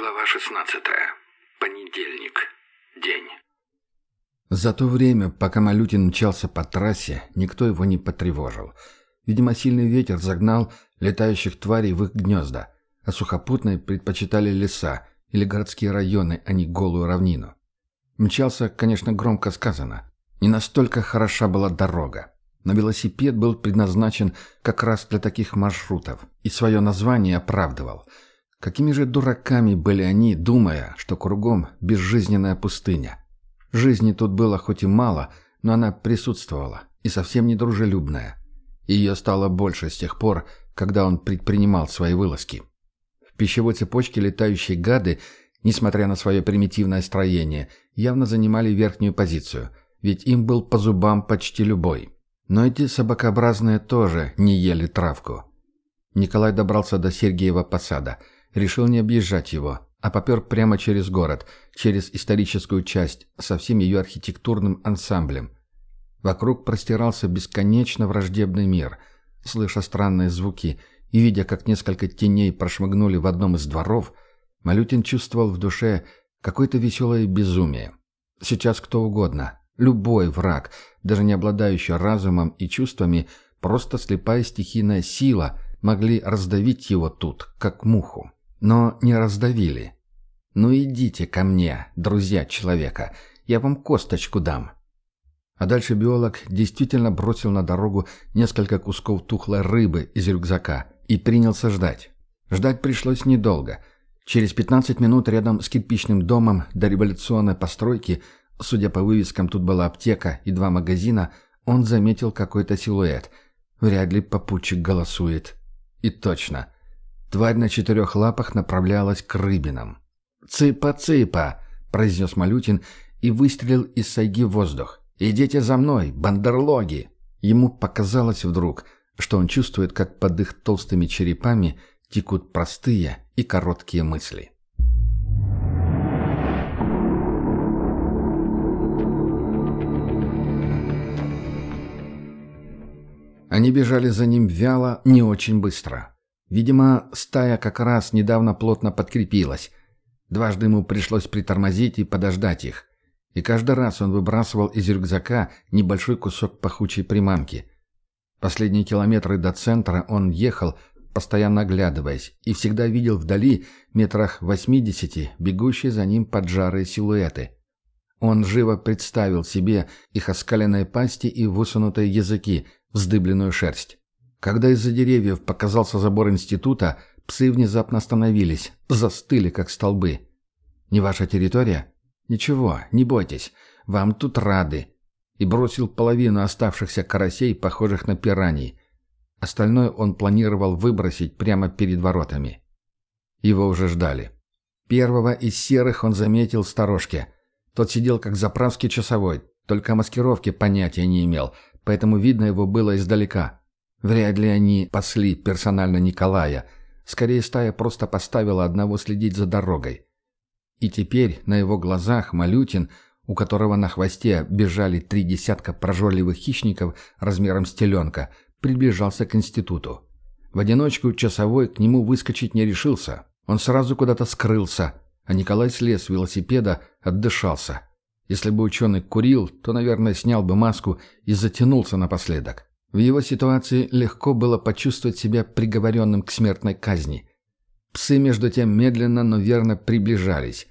Глава 16. Понедельник. День. За то время, пока Малютин мчался по трассе, никто его не потревожил. Видимо, сильный ветер загнал летающих тварей в их гнезда, а сухопутные предпочитали леса или городские районы, а не голую равнину. Мчался, конечно, громко сказано. Не настолько хороша была дорога. Но велосипед был предназначен как раз для таких маршрутов и свое название оправдывал – Какими же дураками были они, думая, что кругом безжизненная пустыня. Жизни тут было хоть и мало, но она присутствовала, и совсем не дружелюбная. Ее стало больше с тех пор, когда он предпринимал свои вылазки. В пищевой цепочке летающие гады, несмотря на свое примитивное строение, явно занимали верхнюю позицию, ведь им был по зубам почти любой. Но эти собакообразные тоже не ели травку. Николай добрался до Сергиева посада – решил не объезжать его, а попер прямо через город, через историческую часть, со всем ее архитектурным ансамблем. Вокруг простирался бесконечно враждебный мир. Слыша странные звуки и видя, как несколько теней прошмыгнули в одном из дворов, Малютин чувствовал в душе какое-то веселое безумие. Сейчас кто угодно, любой враг, даже не обладающий разумом и чувствами, просто слепая стихийная сила, могли раздавить его тут, как муху но не раздавили. «Ну идите ко мне, друзья человека, я вам косточку дам». А дальше биолог действительно бросил на дорогу несколько кусков тухлой рыбы из рюкзака и принялся ждать. Ждать пришлось недолго. Через 15 минут рядом с кирпичным домом до революционной постройки, судя по вывескам, тут была аптека и два магазина, он заметил какой-то силуэт. Вряд ли попутчик голосует. И точно – Тварь на четырех лапах направлялась к рыбинам. «Цыпа-цыпа!» — произнес Малютин и выстрелил из сайги в воздух. «Идите за мной, бандерлоги!» Ему показалось вдруг, что он чувствует, как под их толстыми черепами текут простые и короткие мысли. Они бежали за ним вяло, не очень быстро. Видимо, стая как раз недавно плотно подкрепилась. Дважды ему пришлось притормозить и подождать их. И каждый раз он выбрасывал из рюкзака небольшой кусок пахучей приманки. Последние километры до центра он ехал, постоянно оглядываясь, и всегда видел вдали, метрах восьмидесяти, бегущие за ним поджарые силуэты. Он живо представил себе их оскаленные пасти и высунутые языки, вздыбленную шерсть. Когда из-за деревьев показался забор института, псы внезапно остановились, застыли, как столбы. «Не ваша территория?» «Ничего, не бойтесь, вам тут рады». И бросил половину оставшихся карасей, похожих на пираний. Остальное он планировал выбросить прямо перед воротами. Его уже ждали. Первого из серых он заметил в сторожке. Тот сидел как заправский часовой, только о маскировке понятия не имел, поэтому видно его было издалека. Вряд ли они пасли персонально Николая. Скорее, стая просто поставила одного следить за дорогой. И теперь на его глазах Малютин, у которого на хвосте бежали три десятка прожорливых хищников размером с теленка, приближался к институту. В одиночку часовой к нему выскочить не решился. Он сразу куда-то скрылся, а Николай слез с велосипеда, отдышался. Если бы ученый курил, то, наверное, снял бы маску и затянулся напоследок. В его ситуации легко было почувствовать себя приговоренным к смертной казни. Псы, между тем, медленно, но верно приближались.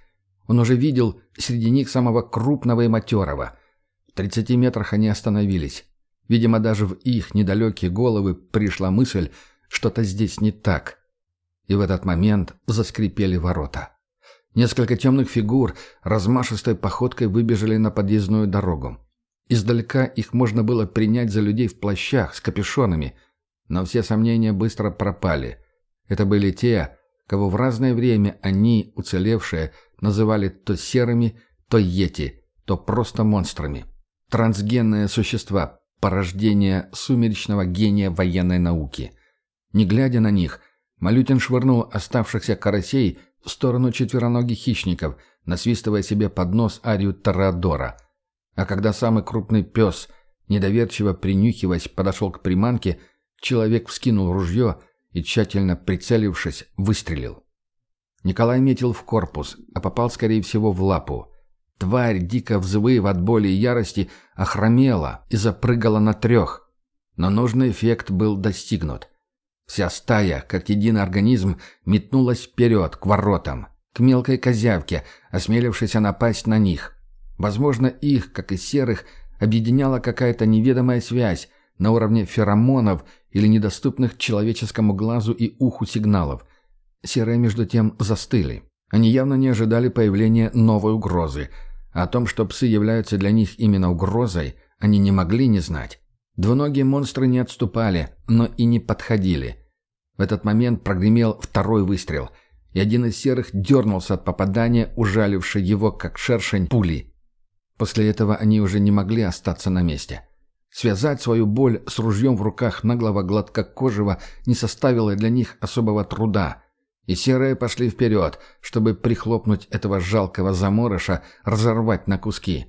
Он уже видел среди них самого крупного и матерого. В тридцати метрах они остановились. Видимо, даже в их недалекие головы пришла мысль, что-то здесь не так. И в этот момент заскрипели ворота. Несколько темных фигур размашистой походкой выбежали на подъездную дорогу. Издалека их можно было принять за людей в плащах с капюшонами, но все сомнения быстро пропали. Это были те, кого в разное время они, уцелевшие, называли то серыми, то йети, то просто монстрами. Трансгенные существа, порождение сумеречного гения военной науки. Не глядя на них, Малютин швырнул оставшихся карасей в сторону четвероногих хищников, насвистывая себе под нос арию Торадора – а когда самый крупный пес, недоверчиво принюхиваясь, подошел к приманке, человек вскинул ружье и, тщательно прицелившись, выстрелил. Николай метил в корпус, а попал, скорее всего, в лапу. Тварь, дико взвыв от боли и ярости, охромела и запрыгала на трех. Но нужный эффект был достигнут. Вся стая, как единый организм, метнулась вперед, к воротам, к мелкой козявке, осмелившейся напасть на них. Возможно, их, как и серых, объединяла какая-то неведомая связь на уровне феромонов или недоступных человеческому глазу и уху сигналов. Серые, между тем, застыли. Они явно не ожидали появления новой угрозы. А о том, что псы являются для них именно угрозой, они не могли не знать. Двуногие монстры не отступали, но и не подходили. В этот момент прогремел второй выстрел, и один из серых дернулся от попадания, ужалившей его, как шершень, пули. После этого они уже не могли остаться на месте. Связать свою боль с ружьем в руках наглого гладкокожего не составило для них особого труда. И серые пошли вперед, чтобы прихлопнуть этого жалкого заморыша, разорвать на куски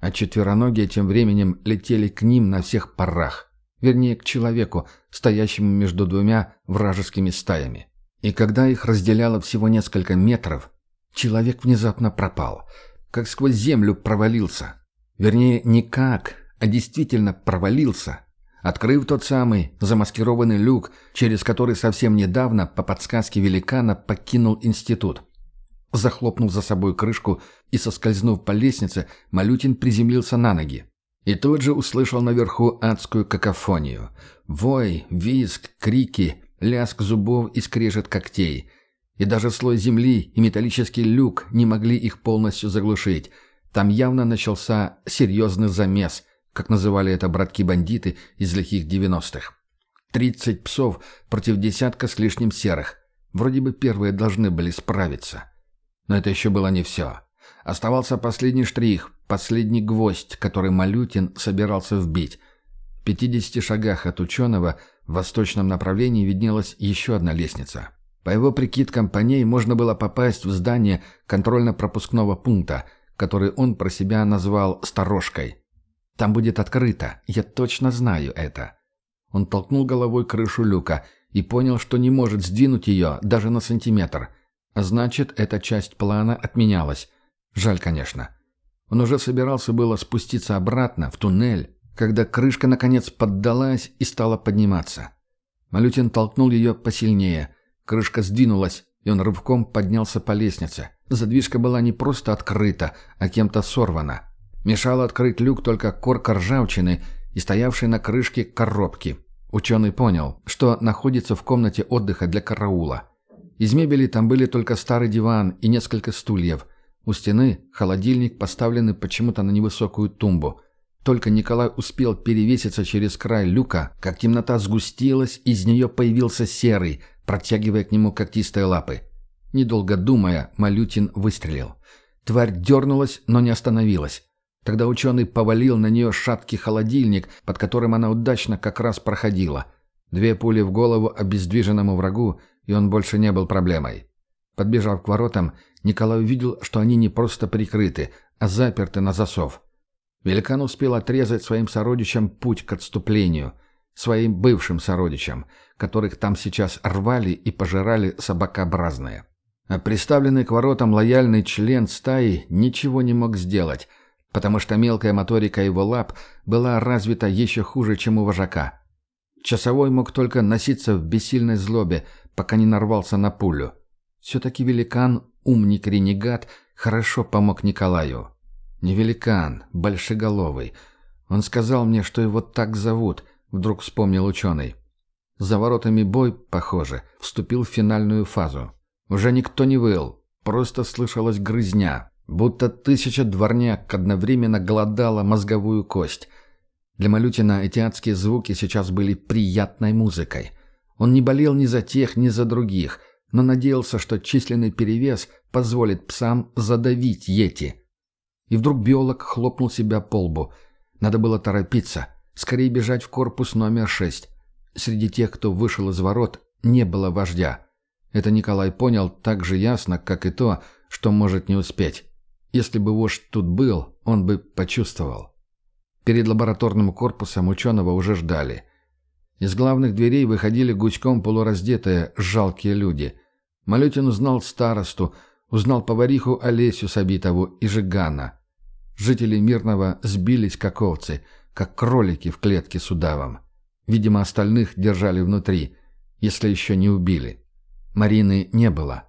а четвероногие тем временем летели к ним на всех парах. Вернее, к человеку, стоящему между двумя вражескими стаями. И когда их разделяло всего несколько метров, человек внезапно пропал. Как сквозь землю провалился. Вернее, не как, а действительно провалился. Открыв тот самый замаскированный люк, через который совсем недавно, по подсказке великана, покинул институт. Захлопнув за собой крышку и соскользнув по лестнице, Малютин приземлился на ноги. И тут же услышал наверху адскую какофонию. Вой, визг, крики, лязг зубов и скрежет когтей. И даже слой земли и металлический люк не могли их полностью заглушить. Там явно начался серьезный замес, как называли это братки-бандиты из лихих девяностых. Тридцать псов против десятка с лишним серых. Вроде бы первые должны были справиться. Но это еще было не все. Оставался последний штрих, последний гвоздь, который Малютин собирался вбить. В 50 шагах от ученого в восточном направлении виднелась еще одна лестница. По его прикидкам, по ней можно было попасть в здание контрольно-пропускного пункта, который он про себя назвал «сторожкой». Там будет открыто, я точно знаю это. Он толкнул головой крышу люка и понял, что не может сдвинуть ее даже на сантиметр – а значит, эта часть плана отменялась. Жаль, конечно. Он уже собирался было спуститься обратно, в туннель, когда крышка наконец поддалась и стала подниматься. Малютин толкнул ее посильнее. Крышка сдвинулась, и он рывком поднялся по лестнице. Задвижка была не просто открыта, а кем-то сорвана. Мешала открыть люк только корка ржавчины и стоявшей на крышке коробки. Ученый понял, что находится в комнате отдыха для караула. Из мебели там были только старый диван и несколько стульев. У стены холодильник, поставленный почему-то на невысокую тумбу. Только Николай успел перевеситься через край люка, как темнота сгустилась, из нее появился серый, протягивая к нему когтистые лапы. Недолго думая, Малютин выстрелил. Тварь дернулась, но не остановилась. Тогда ученый повалил на нее шаткий холодильник, под которым она удачно как раз проходила. Две пули в голову обездвиженному врагу, и он больше не был проблемой. Подбежав к воротам, Николай увидел, что они не просто прикрыты, а заперты на засов. Великан успел отрезать своим сородичам путь к отступлению, своим бывшим сородичам, которых там сейчас рвали и пожирали собакообразные. А приставленный к воротам лояльный член стаи ничего не мог сделать, потому что мелкая моторика его лап была развита еще хуже, чем у вожака. Часовой мог только носиться в бессильной злобе, пока не нарвался на пулю. Все-таки великан, умник-ренегат, хорошо помог Николаю. Не великан, большеголовый. Он сказал мне, что его так зовут, вдруг вспомнил ученый. За воротами бой, похоже, вступил в финальную фазу. Уже никто не выл, просто слышалась грызня, будто тысяча дворняк одновременно голодала мозговую кость. Для Малютина эти адские звуки сейчас были приятной музыкой. Он не болел ни за тех, ни за других, но надеялся, что численный перевес позволит псам задавить Йети. И вдруг биолог хлопнул себя по лбу. Надо было торопиться, скорее бежать в корпус номер шесть. Среди тех, кто вышел из ворот, не было вождя. Это Николай понял так же ясно, как и то, что может не успеть. Если бы вождь тут был, он бы почувствовал. Перед лабораторным корпусом ученого уже ждали. Из главных дверей выходили гуськом полураздетые, жалкие люди. Малютин узнал старосту, узнал повариху Олесю Сабитову и Жигана. Жители Мирного сбились как овцы, как кролики в клетке с удавом. Видимо, остальных держали внутри, если еще не убили. Марины не было.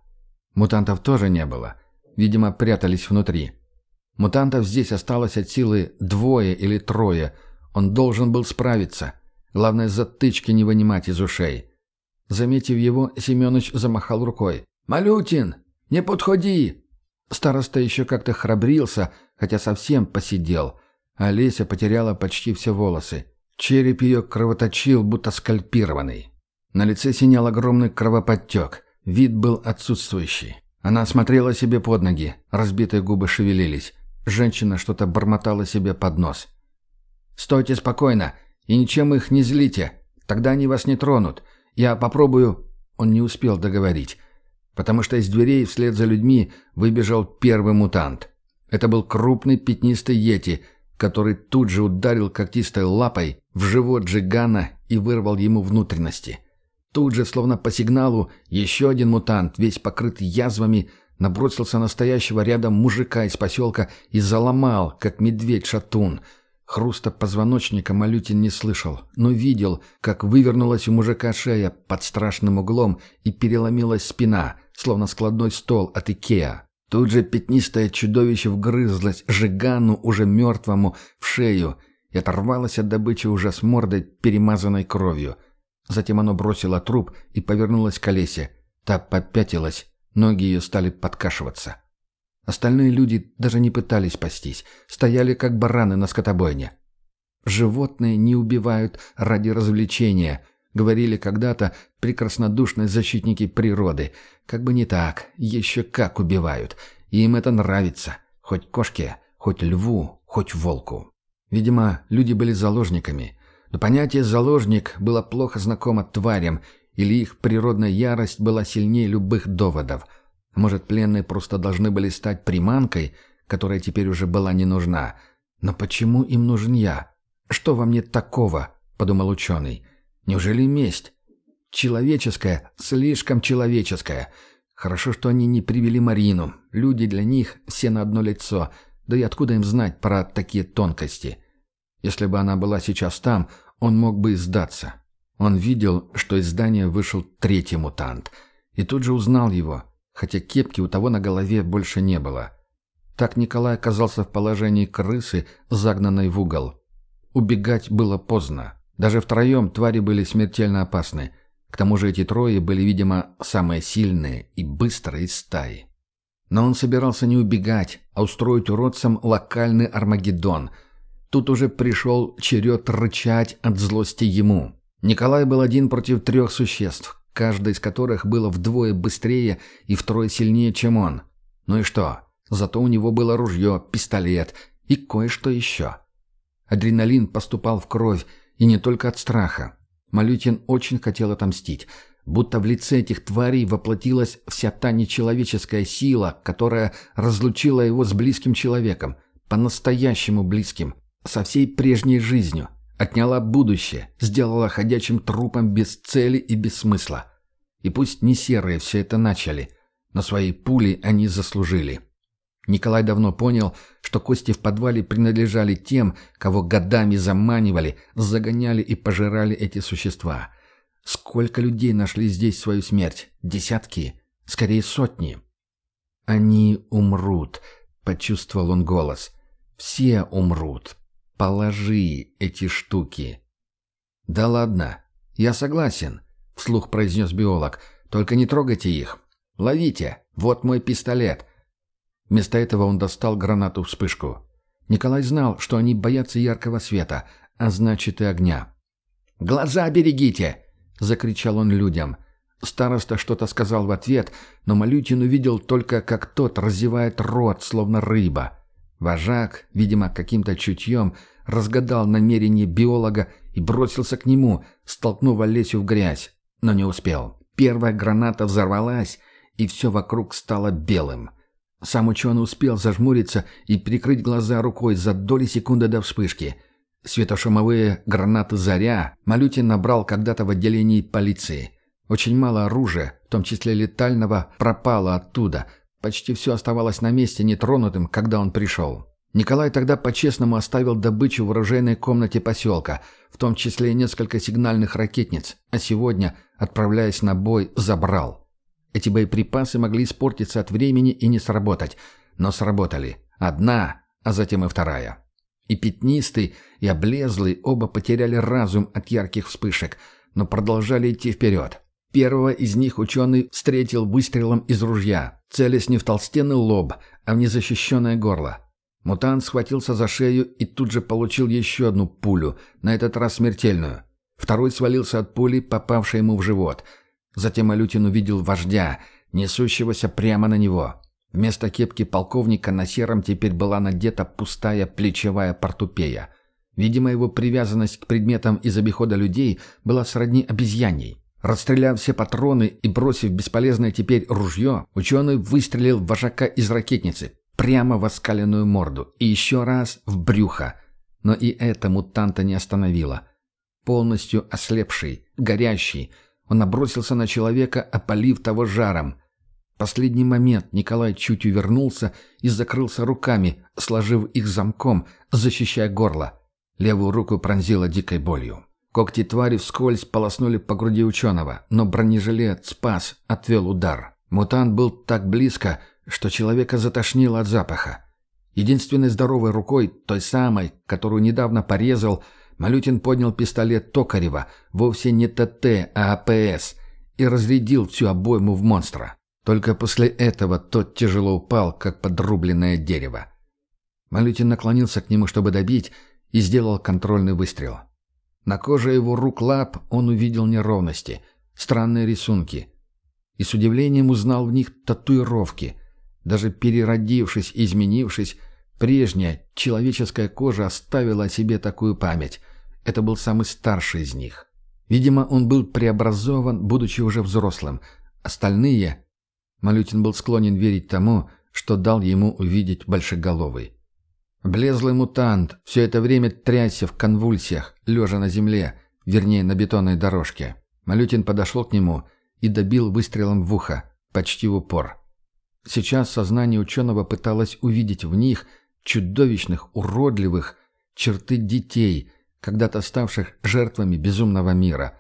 Мутантов тоже не было. Видимо, прятались внутри. Мутантов здесь осталось от силы двое или трое. Он должен был справиться. Главное, затычки не вынимать из ушей. Заметив его, Семенович замахал рукой. «Малютин, не подходи!» Староста еще как-то храбрился, хотя совсем посидел. А Леся потеряла почти все волосы. Череп ее кровоточил, будто скальпированный. На лице синял огромный кровоподтек. Вид был отсутствующий. Она смотрела себе под ноги, разбитые губы шевелились. Женщина что-то бормотала себе под нос. «Стойте спокойно и ничем их не злите. Тогда они вас не тронут. Я попробую...» Он не успел договорить, потому что из дверей вслед за людьми выбежал первый мутант. Это был крупный пятнистый йети, который тут же ударил когтистой лапой в живот Джигана и вырвал ему внутренности. Тут же, словно по сигналу, еще один мутант, весь покрытый язвами, набросился на стоящего рядом мужика из поселка и заломал, как медведь-шатун — Хруста позвоночника Малютин не слышал, но видел, как вывернулась у мужика шея под страшным углом и переломилась спина, словно складной стол от Икеа. Тут же пятнистое чудовище вгрызлось Жигану, уже мертвому, в шею и оторвалось от добычи уже с мордой, перемазанной кровью. Затем оно бросило труп и повернулось к Олесе. Та попятилась, ноги ее стали подкашиваться. Остальные люди даже не пытались спастись, стояли как бараны на скотобойне. «Животные не убивают ради развлечения», — говорили когда-то прекраснодушные защитники природы. Как бы не так, еще как убивают. И им это нравится. Хоть кошке, хоть льву, хоть волку. Видимо, люди были заложниками. Но понятие «заложник» было плохо знакомо тварям, или их природная ярость была сильнее любых доводов — может, пленные просто должны были стать приманкой, которая теперь уже была не нужна. Но почему им нужен я? Что во мне такого? Подумал ученый. Неужели месть? Человеческая, слишком человеческая. Хорошо, что они не привели Марину. Люди для них все на одно лицо. Да и откуда им знать про такие тонкости? Если бы она была сейчас там, он мог бы сдаться. Он видел, что из здания вышел третий мутант. И тут же узнал его хотя кепки у того на голове больше не было. Так Николай оказался в положении крысы, загнанной в угол. Убегать было поздно. Даже втроем твари были смертельно опасны. К тому же эти трое были, видимо, самые сильные и быстрые из стаи. Но он собирался не убегать, а устроить уродцам локальный Армагеддон. Тут уже пришел черед рычать от злости ему. Николай был один против трех существ, каждое из которых было вдвое быстрее и втрое сильнее, чем он. Ну и что? Зато у него было ружье, пистолет и кое-что еще. Адреналин поступал в кровь, и не только от страха. Малютин очень хотел отомстить, будто в лице этих тварей воплотилась вся та нечеловеческая сила, которая разлучила его с близким человеком, по-настоящему близким, со всей прежней жизнью, Отняла будущее, сделала ходячим трупом без цели и без смысла. И пусть не серые все это начали, но свои пули они заслужили. Николай давно понял, что кости в подвале принадлежали тем, кого годами заманивали, загоняли и пожирали эти существа. Сколько людей нашли здесь свою смерть? Десятки? Скорее сотни. «Они умрут», — почувствовал он голос. «Все умрут. Положи эти штуки. Да ладно, я согласен, вслух произнес биолог. Только не трогайте их. Ловите. Вот мой пистолет. Вместо этого он достал гранату-вспышку. Николай знал, что они боятся яркого света, а значит и огня. «Глаза берегите!» — закричал он людям. Староста что-то сказал в ответ, но Малютин увидел только, как тот разевает рот, словно рыба. Вожак, видимо, каким-то чутьем, разгадал намерение биолога и бросился к нему, столкнув Олесю в грязь, но не успел. Первая граната взорвалась, и все вокруг стало белым. Сам ученый успел зажмуриться и прикрыть глаза рукой за доли секунды до вспышки. Светошумовые гранаты «Заря» Малютин набрал когда-то в отделении полиции. Очень мало оружия, в том числе летального, пропало оттуда. Почти все оставалось на месте нетронутым, когда он пришел. Николай тогда по-честному оставил добычу в оружейной комнате поселка, в том числе несколько сигнальных ракетниц, а сегодня, отправляясь на бой, забрал. Эти боеприпасы могли испортиться от времени и не сработать, но сработали. Одна, а затем и вторая. И пятнистый, и облезлый оба потеряли разум от ярких вспышек, но продолжали идти вперед. Первого из них ученый встретил выстрелом из ружья, целясь не в толстенный лоб, а в незащищенное горло. Мутант схватился за шею и тут же получил еще одну пулю, на этот раз смертельную. Второй свалился от пули, попавшей ему в живот. Затем Алютин увидел вождя, несущегося прямо на него. Вместо кепки полковника на сером теперь была надета пустая плечевая портупея. Видимо, его привязанность к предметам из обихода людей была сродни обезьяней. Расстреляв все патроны и бросив бесполезное теперь ружье, ученый выстрелил вожака из ракетницы, прямо в оскаленную морду и еще раз в брюхо. Но и это мутанта не остановило. Полностью ослепший, горящий, он набросился на человека, опалив того жаром. В последний момент Николай чуть увернулся и закрылся руками, сложив их замком, защищая горло. Левую руку пронзила дикой болью. Когти твари вскользь полоснули по груди ученого, но бронежилет спас, отвел удар. Мутант был так близко, что человека затошнило от запаха. Единственной здоровой рукой, той самой, которую недавно порезал, Малютин поднял пистолет Токарева, вовсе не ТТ, а АПС, и разрядил всю обойму в монстра. Только после этого тот тяжело упал, как подрубленное дерево. Малютин наклонился к нему, чтобы добить, и сделал контрольный выстрел. На коже его рук-лап он увидел неровности, странные рисунки. И с удивлением узнал в них татуировки – даже переродившись и изменившись, прежняя человеческая кожа оставила о себе такую память. Это был самый старший из них. Видимо, он был преобразован, будучи уже взрослым. Остальные... Малютин был склонен верить тому, что дал ему увидеть большеголовый. Блезлый мутант все это время трясся в конвульсиях, лежа на земле, вернее, на бетонной дорожке. Малютин подошел к нему и добил выстрелом в ухо, почти в упор. Сейчас сознание ученого пыталось увидеть в них чудовищных, уродливых черты детей, когда-то ставших жертвами безумного мира.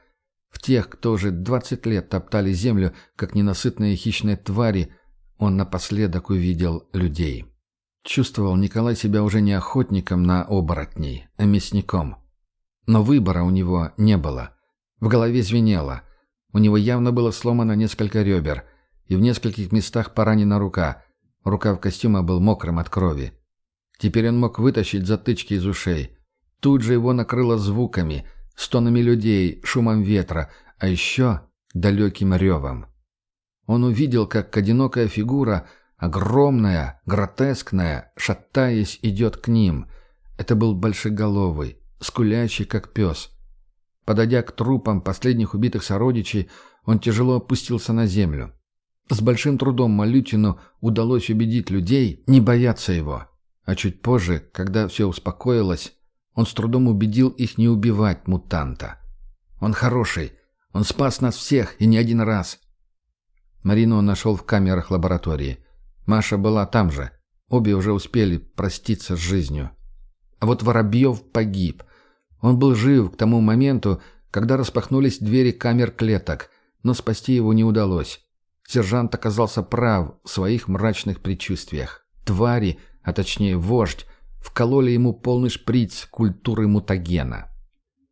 В тех, кто уже двадцать лет топтали землю, как ненасытные хищные твари, он напоследок увидел людей. Чувствовал Николай себя уже не охотником на оборотней, а мясником. Но выбора у него не было. В голове звенело. У него явно было сломано несколько ребер – и в нескольких местах поранена рука. Рукав костюма был мокрым от крови. Теперь он мог вытащить затычки из ушей. Тут же его накрыло звуками, стонами людей, шумом ветра, а еще далеким ревом. Он увидел, как одинокая фигура, огромная, гротескная, шатаясь, идет к ним. Это был большеголовый, скулячий, как пес. Подойдя к трупам последних убитых сородичей, он тяжело опустился на землю. С большим трудом Малютину удалось убедить людей не бояться его. А чуть позже, когда все успокоилось, он с трудом убедил их не убивать мутанта. «Он хороший. Он спас нас всех, и не один раз». Марину он нашел в камерах лаборатории. Маша была там же. Обе уже успели проститься с жизнью. А вот Воробьев погиб. Он был жив к тому моменту, когда распахнулись двери камер клеток, но спасти его не удалось. Сержант оказался прав в своих мрачных предчувствиях. Твари, а точнее вождь, вкололи ему полный шприц культуры мутагена.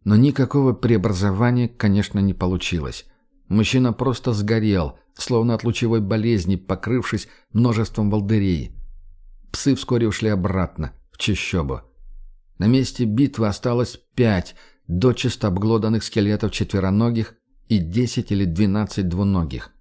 Но никакого преобразования, конечно, не получилось. Мужчина просто сгорел, словно от лучевой болезни, покрывшись множеством волдырей. Псы вскоре ушли обратно, в чащобу. На месте битвы осталось пять дочисто обглоданных скелетов четвероногих и десять или двенадцать двуногих.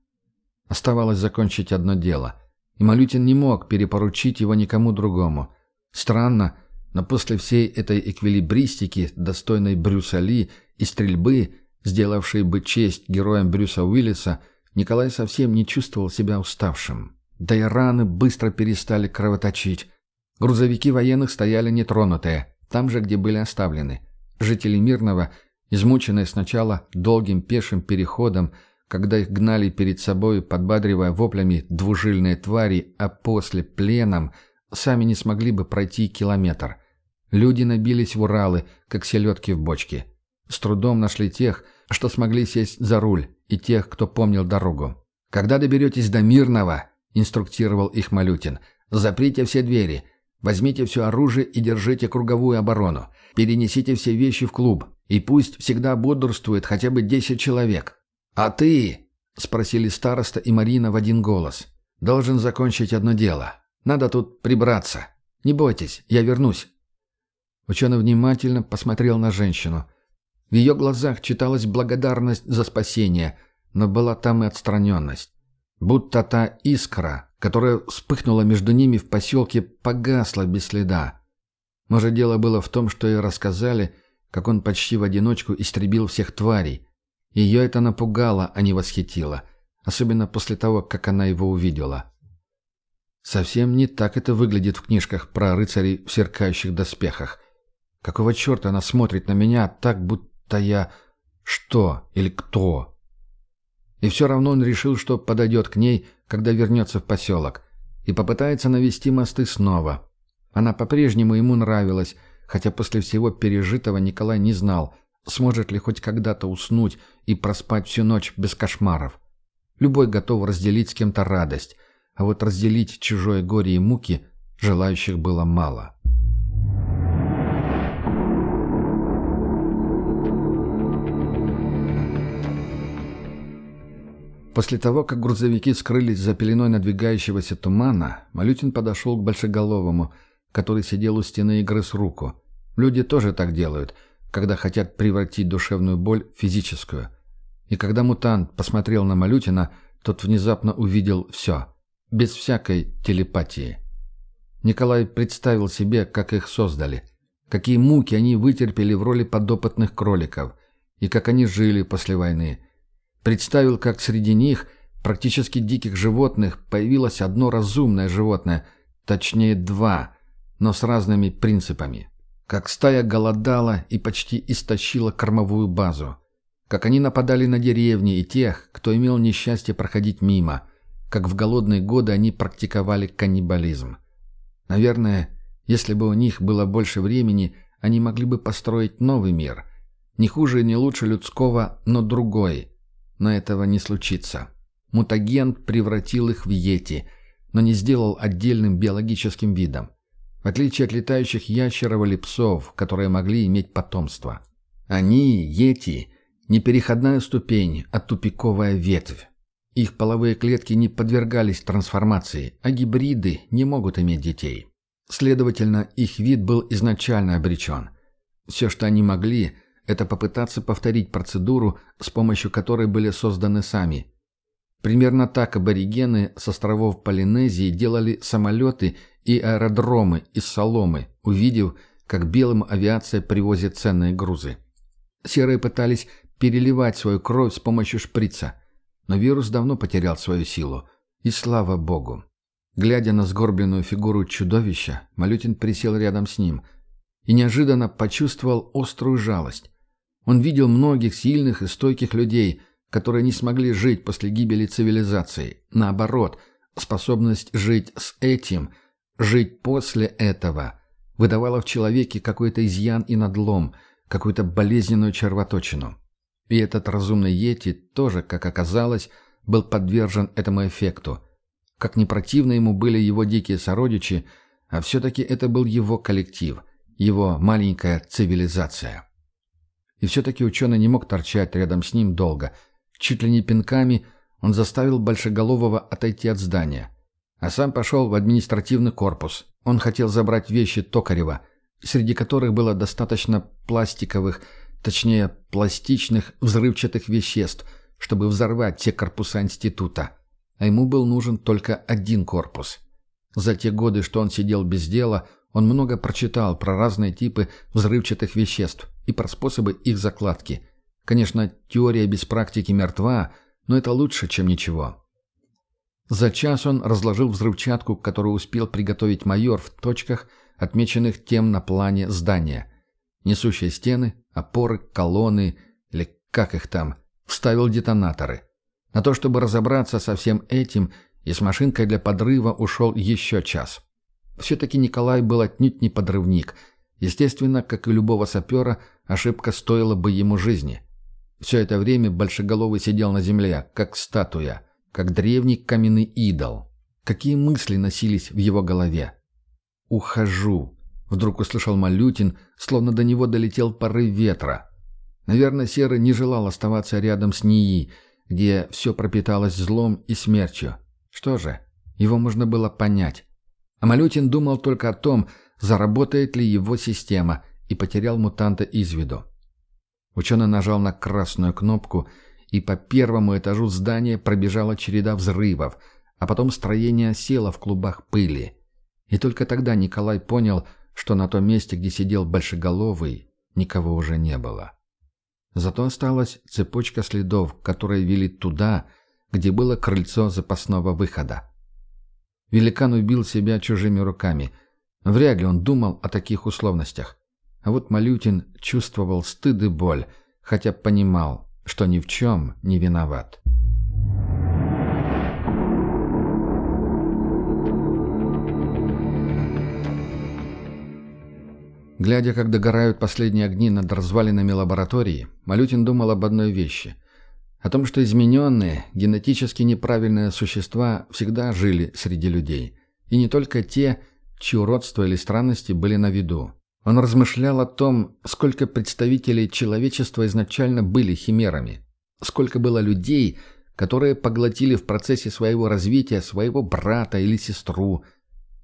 Оставалось закончить одно дело. И Малютин не мог перепоручить его никому другому. Странно, но после всей этой эквилибристики, достойной Брюса Ли, и стрельбы, сделавшей бы честь героям Брюса Уиллиса, Николай совсем не чувствовал себя уставшим. Да и раны быстро перестали кровоточить. Грузовики военных стояли нетронутые, там же, где были оставлены. Жители Мирного, измученные сначала долгим пешим переходом, когда их гнали перед собой, подбадривая воплями двужильные твари, а после пленом, сами не смогли бы пройти километр. Люди набились в Уралы, как селедки в бочке. С трудом нашли тех, что смогли сесть за руль, и тех, кто помнил дорогу. «Когда доберетесь до Мирного», — инструктировал их Малютин, — «заприте все двери, возьмите все оружие и держите круговую оборону, перенесите все вещи в клуб, и пусть всегда бодрствует хотя бы десять человек». «А ты?» — спросили староста и Марина в один голос. «Должен закончить одно дело. Надо тут прибраться. Не бойтесь, я вернусь». Ученый внимательно посмотрел на женщину. В ее глазах читалась благодарность за спасение, но была там и отстраненность. Будто та искра, которая вспыхнула между ними в поселке, погасла без следа. Может, дело было в том, что ей рассказали, как он почти в одиночку истребил всех тварей. Ее это напугало, а не восхитило, особенно после того, как она его увидела. Совсем не так это выглядит в книжках про рыцарей в сверкающих доспехах. Какого черта она смотрит на меня так, будто я... Что или кто? И все равно он решил, что подойдет к ней, когда вернется в поселок, и попытается навести мосты снова. Она по-прежнему ему нравилась, хотя после всего пережитого Николай не знал, сможет ли хоть когда-то уснуть и проспать всю ночь без кошмаров. Любой готов разделить с кем-то радость, а вот разделить чужое горе и муки желающих было мало. После того, как грузовики скрылись за пеленой надвигающегося тумана, Малютин подошел к Большеголовому, который сидел у стены и грыз руку. Люди тоже так делают, когда хотят превратить душевную боль в физическую. И когда мутант посмотрел на Малютина, тот внезапно увидел все, без всякой телепатии. Николай представил себе, как их создали, какие муки они вытерпели в роли подопытных кроликов, и как они жили после войны – Представил, как среди них, практически диких животных, появилось одно разумное животное, точнее два, но с разными принципами. Как стая голодала и почти истощила кормовую базу. Как они нападали на деревни и тех, кто имел несчастье проходить мимо. Как в голодные годы они практиковали каннибализм. Наверное, если бы у них было больше времени, они могли бы построить новый мир. Не хуже и не лучше людского, но другой – но этого не случится. Мутагент превратил их в йети, но не сделал отдельным биологическим видом. В отличие от летающих ящеров или псов, которые могли иметь потомство. Они, йети, не переходная ступень, а тупиковая ветвь. Их половые клетки не подвергались трансформации, а гибриды не могут иметь детей. Следовательно, их вид был изначально обречен. Все, что они могли, это попытаться повторить процедуру, с помощью которой были созданы сами. Примерно так аборигены с островов Полинезии делали самолеты и аэродромы из соломы, увидев, как белым авиация привозит ценные грузы. Серые пытались переливать свою кровь с помощью шприца, но вирус давно потерял свою силу, и слава богу. Глядя на сгорбленную фигуру чудовища, Малютин присел рядом с ним и неожиданно почувствовал острую жалость. Он видел многих сильных и стойких людей, которые не смогли жить после гибели цивилизации. Наоборот, способность жить с этим, жить после этого, выдавала в человеке какой-то изъян и надлом, какую-то болезненную червоточину. И этот разумный Йети тоже, как оказалось, был подвержен этому эффекту. Как не противно ему были его дикие сородичи, а все-таки это был его коллектив, его маленькая цивилизация. И все-таки ученый не мог торчать рядом с ним долго. Чуть ли не пинками он заставил Большеголового отойти от здания. А сам пошел в административный корпус. Он хотел забрать вещи Токарева, среди которых было достаточно пластиковых, точнее пластичных взрывчатых веществ, чтобы взорвать все корпуса института. А ему был нужен только один корпус. За те годы, что он сидел без дела, он много прочитал про разные типы взрывчатых веществ и про способы их закладки. Конечно, теория без практики мертва, но это лучше, чем ничего. За час он разложил взрывчатку, которую успел приготовить майор в точках, отмеченных тем на плане здания. Несущие стены, опоры, колонны, или как их там, вставил детонаторы. На то, чтобы разобраться со всем этим, и с машинкой для подрыва ушел еще час. Все-таки Николай был отнюдь не подрывник. Естественно, как и любого сапера, ошибка стоила бы ему жизни. Все это время Большеголовый сидел на земле, как статуя, как древний каменный идол. Какие мысли носились в его голове? «Ухожу», — вдруг услышал Малютин, словно до него долетел порыв ветра. Наверное, Серый не желал оставаться рядом с НИИ, где все пропиталось злом и смертью. Что же, его можно было понять. А Малютин думал только о том, заработает ли его система, и потерял мутанта из виду. Ученый нажал на красную кнопку, и по первому этажу здания пробежала череда взрывов, а потом строение село в клубах пыли. И только тогда Николай понял, что на том месте, где сидел Большеголовый, никого уже не было. Зато осталась цепочка следов, которые вели туда, где было крыльцо запасного выхода. Великан убил себя чужими руками. Вряд ли он думал о таких условностях. А вот Малютин чувствовал стыд и боль, хотя понимал, что ни в чем не виноват. Глядя, как догорают последние огни над развалинами лаборатории, Малютин думал об одной вещи. О том, что измененные, генетически неправильные существа всегда жили среди людей. И не только те, чьи уродства или странности были на виду. Он размышлял о том, сколько представителей человечества изначально были химерами. Сколько было людей, которые поглотили в процессе своего развития своего брата или сестру.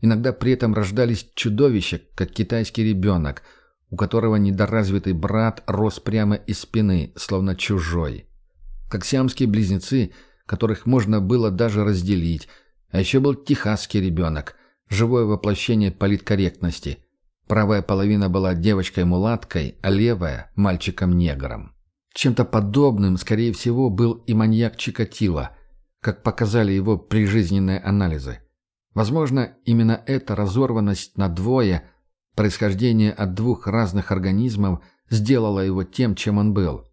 Иногда при этом рождались чудовища, как китайский ребенок, у которого недоразвитый брат рос прямо из спины, словно чужой. Как сиамские близнецы, которых можно было даже разделить. А еще был техасский ребенок, живое воплощение политкорректности – Правая половина была девочкой-мулаткой, а левая – мальчиком-негром. Чем-то подобным, скорее всего, был и маньяк Чикатило, как показали его прижизненные анализы. Возможно, именно эта разорванность на двое, происхождение от двух разных организмов, сделала его тем, чем он был.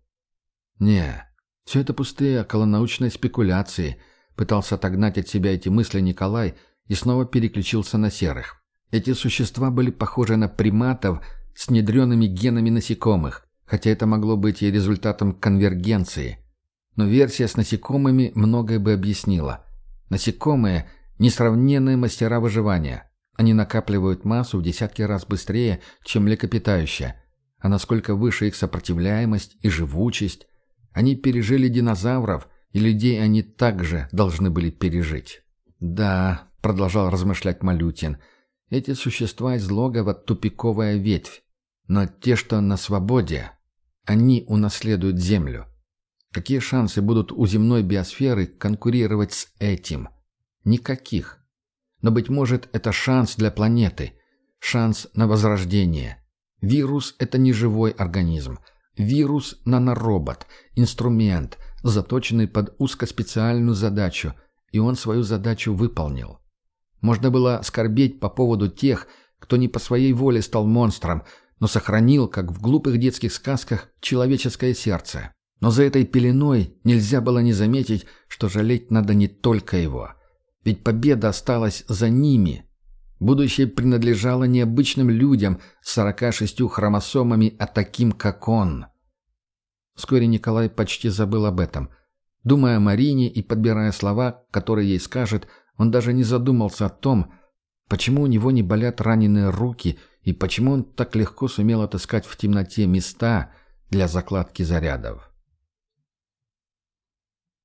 Не, все это пустые околонаучные спекуляции, пытался отогнать от себя эти мысли Николай и снова переключился на серых. Эти существа были похожи на приматов с внедренными генами насекомых, хотя это могло быть и результатом конвергенции. Но версия с насекомыми многое бы объяснила. Насекомые – несравненные мастера выживания. Они накапливают массу в десятки раз быстрее, чем млекопитающие. А насколько выше их сопротивляемость и живучесть, они пережили динозавров, и людей они также должны были пережить. «Да», – продолжал размышлять Малютин – эти существа из логова – тупиковая ветвь. Но те, что на свободе, они унаследуют Землю. Какие шансы будут у земной биосферы конкурировать с этим? Никаких. Но, быть может, это шанс для планеты. Шанс на возрождение. Вирус – это не живой организм. Вирус – наноробот, инструмент, заточенный под узкоспециальную задачу, и он свою задачу выполнил. Можно было скорбеть по поводу тех, кто не по своей воле стал монстром, но сохранил, как в глупых детских сказках, человеческое сердце. Но за этой пеленой нельзя было не заметить, что жалеть надо не только его. Ведь победа осталась за ними. Будущее принадлежало необычным людям с 46 хромосомами, а таким, как он. Вскоре Николай почти забыл об этом. Думая о Марине и подбирая слова, которые ей скажет, он даже не задумался о том, почему у него не болят раненые руки и почему он так легко сумел отыскать в темноте места для закладки зарядов.